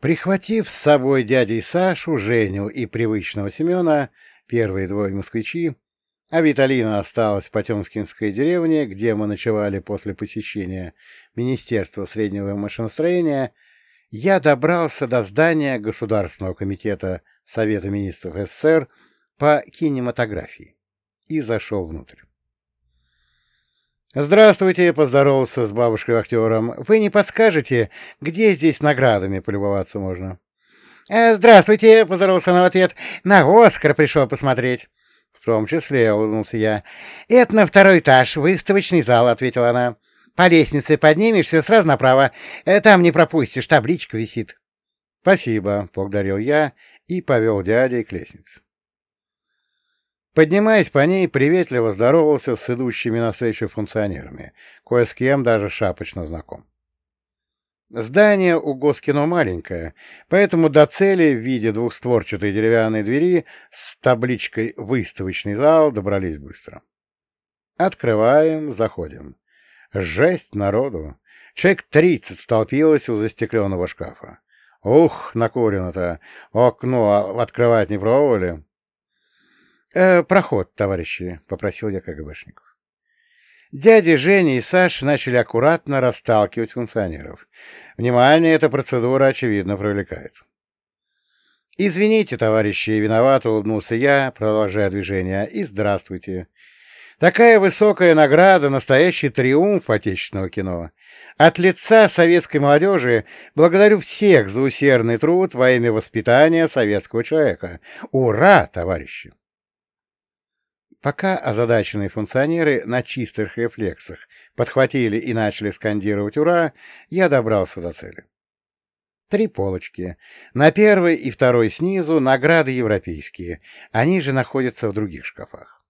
Прихватив с собой дядей Сашу, Женю и привычного Семена, первые двое москвичи, а Виталина осталась в Потемкинской деревне, где мы ночевали после посещения Министерства среднего машиностроения, я добрался до здания Государственного комитета Совета министров СССР по кинематографии и зашел внутрь. «Здравствуйте!» — поздоровался с бабушкой-актером. «Вы не подскажете, где здесь наградами полюбоваться можно?» «Э, «Здравствуйте!» — поздоровался она в ответ. «На Оскар пришел посмотреть». «В том числе», — улыбнулся я. «Это на второй этаж, выставочный зал», — ответила она. «По лестнице поднимешься, сразу направо. Э, там не пропустишь, табличка висит». «Спасибо», — благодарил я и повел дядей к лестнице. Поднимаясь по ней, приветливо здоровался с идущими на встречу функционерами, кое с кем даже шапочно знаком. Здание у Госкино маленькое, поэтому до цели в виде двухстворчатой деревянной двери с табличкой «Выставочный зал» добрались быстро. Открываем, заходим. Жесть народу! Человек тридцать столпилось у застекленного шкафа. Ух, накурено-то! Окно открывать не пробовали? Э, «Проход, товарищи», — попросил я КГБшников. Дяди Женя и Саш начали аккуратно расталкивать функционеров. Внимание, эта процедура, очевидно, привлекает. «Извините, товарищи, виноват», — улыбнулся я, продолжая движение, — «и здравствуйте. Такая высокая награда — настоящий триумф отечественного кино. От лица советской молодежи благодарю всех за усердный труд во имя воспитания советского человека. Ура, товарищи!» Пока озадаченные функционеры на чистых рефлексах подхватили и начали скандировать «Ура!», я добрался до цели. Три полочки. На первой и второй снизу награды европейские, они же находятся в других шкафах.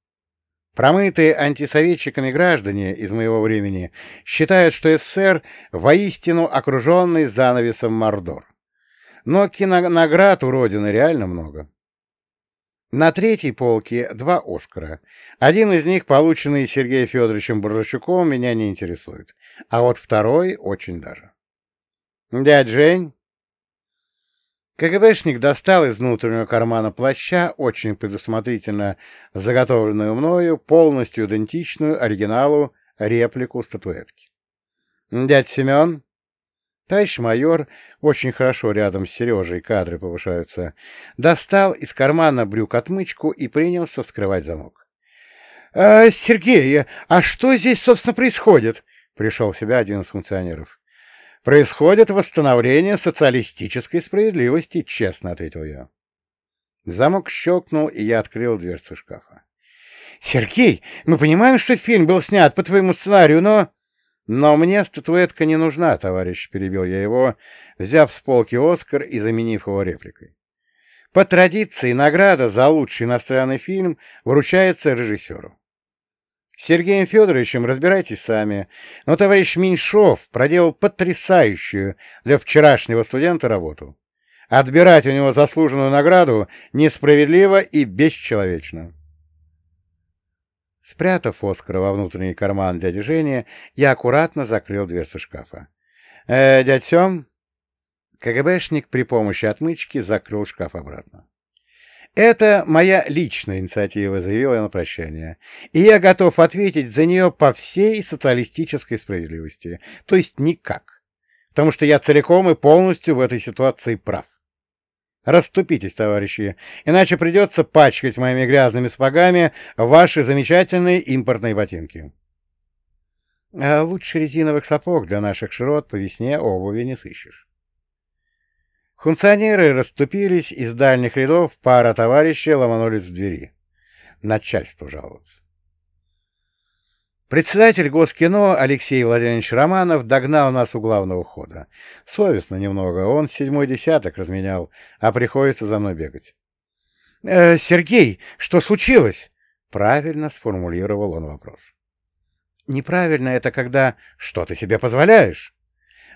Промытые антисоветчиками граждане из моего времени считают, что СССР воистину окруженный занавесом Мордор. Но кинонаград у Родины реально много. На третьей полке два «Оскара». Один из них, полученный Сергеем Федоровичем Буржачуком, меня не интересует, а вот второй очень даже. «Дядь Жень?» КГБшник достал из внутреннего кармана плаща, очень предусмотрительно заготовленную мною, полностью идентичную оригиналу реплику статуэтки. «Дядь Семен?» Товарищ майор, очень хорошо рядом с Сережей кадры повышаются, достал из кармана брюк отмычку и принялся вскрывать замок. «Э, — Сергей, а что здесь, собственно, происходит? — пришел в себя один из функционеров. — Происходит восстановление социалистической справедливости, — честно ответил я. Замок щелкнул, и я открыл дверцы шкафа. — Сергей, мы понимаем, что фильм был снят по твоему сценарию, но... «Но мне статуэтка не нужна, товарищ», — перебил я его, взяв с полки «Оскар» и заменив его репликой. По традиции награда за лучший иностранный фильм вручается режиссеру. С Сергеем Федоровичем разбирайтесь сами, но товарищ Меньшов проделал потрясающую для вчерашнего студента работу. Отбирать у него заслуженную награду несправедливо и бесчеловечно. Спрятав Оскара во внутренний карман дяди Жени, я аккуратно закрыл дверцы шкафа. «Э, дядь Сем?» КГБшник при помощи отмычки закрыл шкаф обратно. «Это моя личная инициатива», — заявил я на прощание. «И я готов ответить за нее по всей социалистической справедливости, то есть никак, потому что я целиком и полностью в этой ситуации прав. Расступитесь, товарищи, иначе придется пачкать моими грязными сапогами ваши замечательные импортные ботинки. А лучше резиновых сапог для наших широт по весне обуви не сыщешь. Функционеры расступились, из дальних рядов пара товарищей ломанулись в двери. Начальство жаловаться. Председатель Госкино Алексей Владимирович Романов догнал нас у главного входа. Совестно немного, он седьмой десяток разменял, а приходится за мной бегать. «Э, «Сергей, что случилось?» — правильно сформулировал он вопрос. «Неправильно это когда «что ты себе позволяешь?»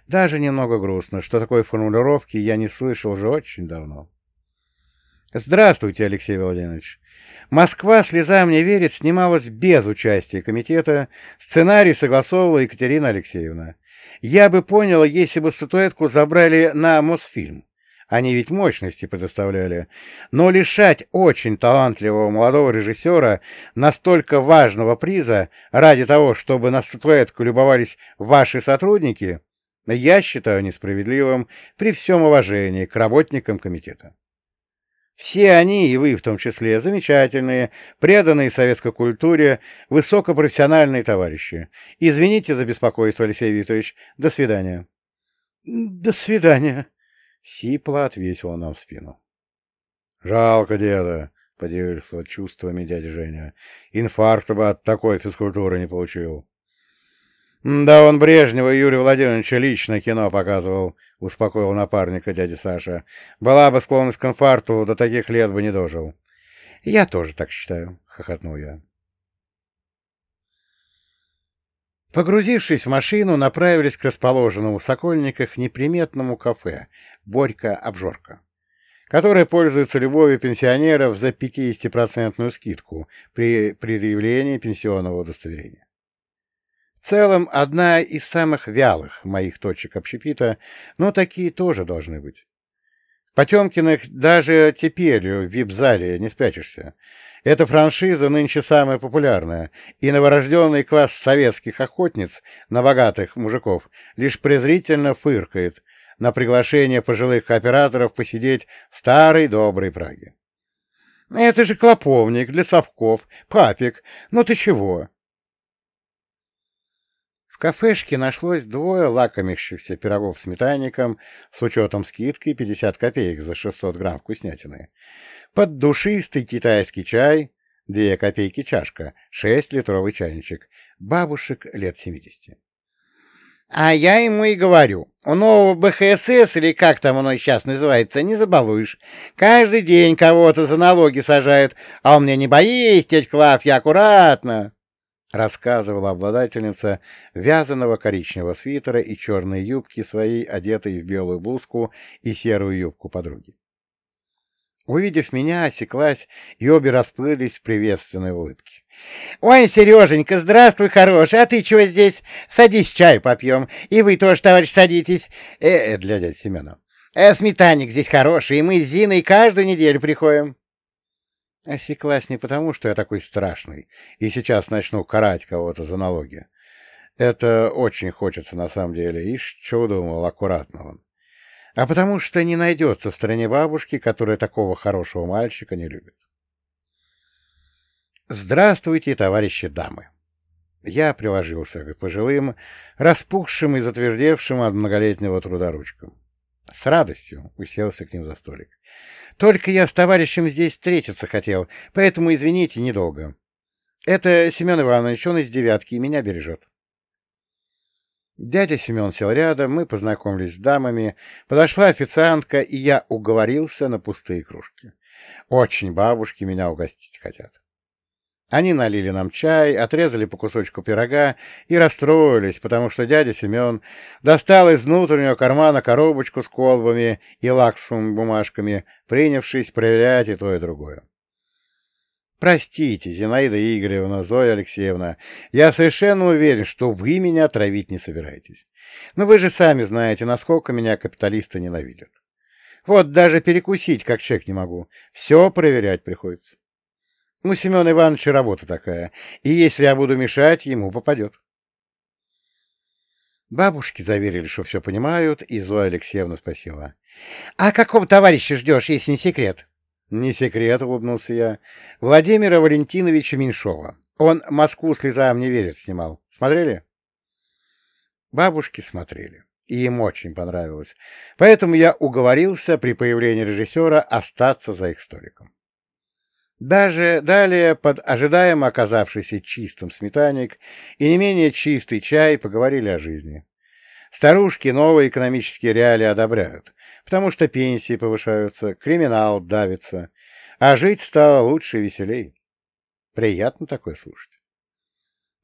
Даже немного грустно, что такой формулировки я не слышал уже очень давно. «Здравствуйте, Алексей Владимирович. Москва слезам не верит снималась без участия комитета, сценарий согласовывала Екатерина Алексеевна. Я бы поняла, если бы статуэтку забрали на Мосфильм. они ведь мощности предоставляли. Но лишать очень талантливого молодого режиссера настолько важного приза ради того, чтобы на статуэтку любовались ваши сотрудники, я считаю несправедливым при всем уважении к работникам комитета. Все они, и вы в том числе, замечательные, преданные советской культуре, высокопрофессиональные товарищи. Извините за беспокойство, Алексей Викторович. До свидания. — До свидания, — сипло ответила нам в спину. — Жалко деда, — поделился чувствами дядя Женя. — Инфаркта бы от такой физкультуры не получил. — Да он Брежнева Юрия Владимировича лично кино показывал, — успокоил напарника дядя Саша. — Была бы склонность к инфаркту, до таких лет бы не дожил. — Я тоже так считаю, — хохотнул я. Погрузившись в машину, направились к расположенному в Сокольниках неприметному кафе «Борька-обжорка», которое пользуется любовью пенсионеров за 50% скидку при предъявлении пенсионного удостоверения. В целом, одна из самых вялых моих точек общепита, но такие тоже должны быть. В Потемкиных даже теперь в вип-зале не спрячешься. Эта франшиза нынче самая популярная, и новорожденный класс советских охотниц на богатых мужиков лишь презрительно фыркает на приглашение пожилых операторов посидеть в старой доброй Праге. «Это же клоповник для совков, папик, ну ты чего?» Кафешке нашлось двое лакомящихся пирогов с сметанником с учетом скидки 50 копеек за 600 грамм вкуснятины, под душистый китайский чай, 2 копейки чашка, 6-литровый чайничек, бабушек лет 70. А я ему и говорю, у нового БХСС, или как там оно сейчас называется, не забалуешь. Каждый день кого-то за налоги сажают, а он мне не боись, тетя Клав, я аккуратно рассказывала обладательница вязаного коричневого свитера и черной юбки своей, одетой в белую блузку и серую юбку подруги. Увидев меня, осеклась, и обе расплылись в приветственной улыбке. — Ой, Сереженька, здравствуй, хороший, а ты чего здесь? Садись, чай попьем. И вы тоже, товарищ, садитесь. Э, -э для дяди Семена. Э, сметанник здесь хороший, и мы с Зиной каждую неделю приходим. Осеклась не потому, что я такой страшный, и сейчас начну карать кого-то за налоги. Это очень хочется на самом деле, и что думал, аккуратно он. А потому что не найдется в стране бабушки, которая такого хорошего мальчика не любит. Здравствуйте, товарищи дамы! Я приложился к пожилым, распухшим и затвердевшим от многолетнего труда ручкам. С радостью уселся к ним за столик. Только я с товарищем здесь встретиться хотел, поэтому, извините, недолго. Это Семен Иванович, он из девятки, и меня бережет. Дядя Семен сел рядом, мы познакомились с дамами, подошла официантка, и я уговорился на пустые кружки. Очень бабушки меня угостить хотят. Они налили нам чай, отрезали по кусочку пирога и расстроились, потому что дядя Семен достал из внутреннего кармана коробочку с колбами и лаксовыми бумажками, принявшись проверять и то, и другое. Простите, Зинаида Игоревна, Зоя Алексеевна, я совершенно уверен, что вы меня травить не собираетесь. Но вы же сами знаете, насколько меня капиталисты ненавидят. Вот даже перекусить как человек не могу. Все проверять приходится. У Семена Ивановича работа такая, и если я буду мешать, ему попадет. Бабушки заверили, что все понимают, и Зоя Алексеевна спросила. — А какого товарища ждешь, если не секрет? — Не секрет, — улыбнулся я. — Владимира Валентиновича Меньшова. Он «Москву слезам не верит» снимал. Смотрели? Бабушки смотрели, и им очень понравилось. Поэтому я уговорился при появлении режиссера остаться за их столиком. Даже далее, под ожидаемо оказавшийся чистым сметанник и не менее чистый чай, поговорили о жизни. Старушки новые экономические реалии одобряют, потому что пенсии повышаются, криминал давится, а жить стало лучше и веселей. Приятно такое слушать.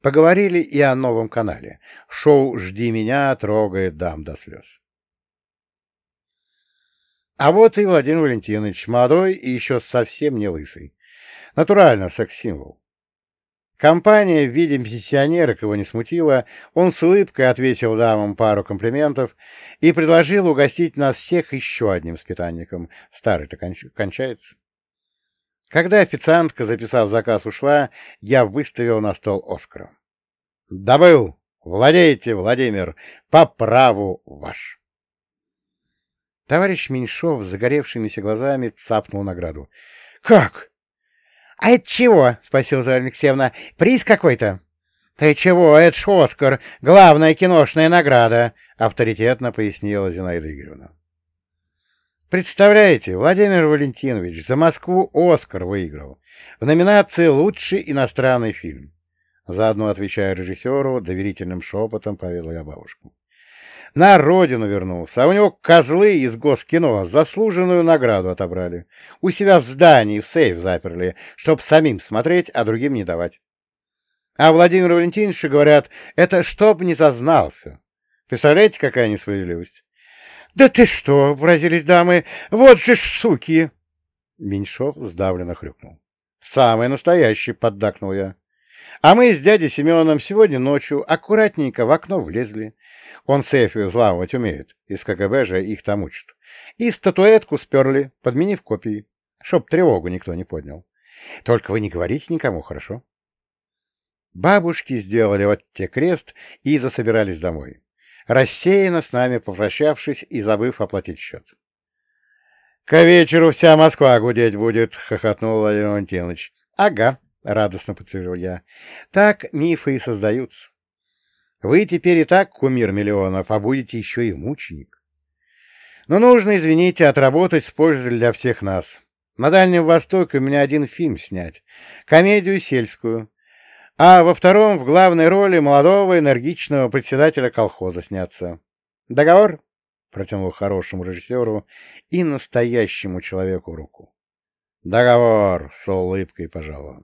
Поговорили и о новом канале. Шоу «Жди меня» трогает дам до слез. А вот и Владимир Валентинович, молодой и еще совсем не лысый. Натурально, секс-символ. Компания в виде пенсионерок его не смутила, он с улыбкой ответил дамам пару комплиментов и предложил угостить нас всех еще одним спитанником. Старый-то конч... кончается. Когда официантка, записав заказ, ушла, я выставил на стол Оскара. «Добыл! Владеете, Владимир! По праву ваш!» Товарищ Меньшов с загоревшимися глазами цапнул награду. «Как? А это чего?» — спросила Зоя Алексеевна. «Приз какой-то?» «Ты чего? Это ж Оскар, главная киношная награда!» — авторитетно пояснила Зинаида Игоревна. Представляете, Владимир Валентинович за Москву Оскар выиграл в номинации «Лучший иностранный фильм». Заодно отвечая режиссеру, доверительным шепотом поведал я бабушку. На родину вернулся, а у него козлы из Госкино заслуженную награду отобрали. У себя в здании в сейф заперли, чтоб самим смотреть, а другим не давать. А Владимиру Валентиновичу говорят, это чтоб не зазнался. Представляете, какая несправедливость? «Да ты что!» — выразились дамы. «Вот же ж суки!» Меньшов сдавленно хрюкнул. «Самый настоящий!» — поддакнул я. А мы с дядей Семеном сегодня ночью аккуратненько в окно влезли. Он сейфы взламывать умеет, из КГБ же их там учат. И статуэтку сперли, подменив копии, чтоб тревогу никто не поднял. Только вы не говорите никому, хорошо? Бабушки сделали вот те крест и засобирались домой рассеянно с нами попрощавшись и забыв оплатить счет. — К вечеру вся Москва гудеть будет, — хохотнул Владимир Валентинович. — Ага, — радостно подтвердил я. — Так мифы и создаются. Вы теперь и так кумир миллионов, а будете еще и мученик. Но нужно, извините, отработать с пользой для всех нас. На Дальнем Востоке у меня один фильм снять. Комедию сельскую а во втором в главной роли молодого энергичного председателя колхоза сняться. Договор? Протянул хорошему режиссеру и настоящему человеку руку. Договор, с улыбкой пожалуй.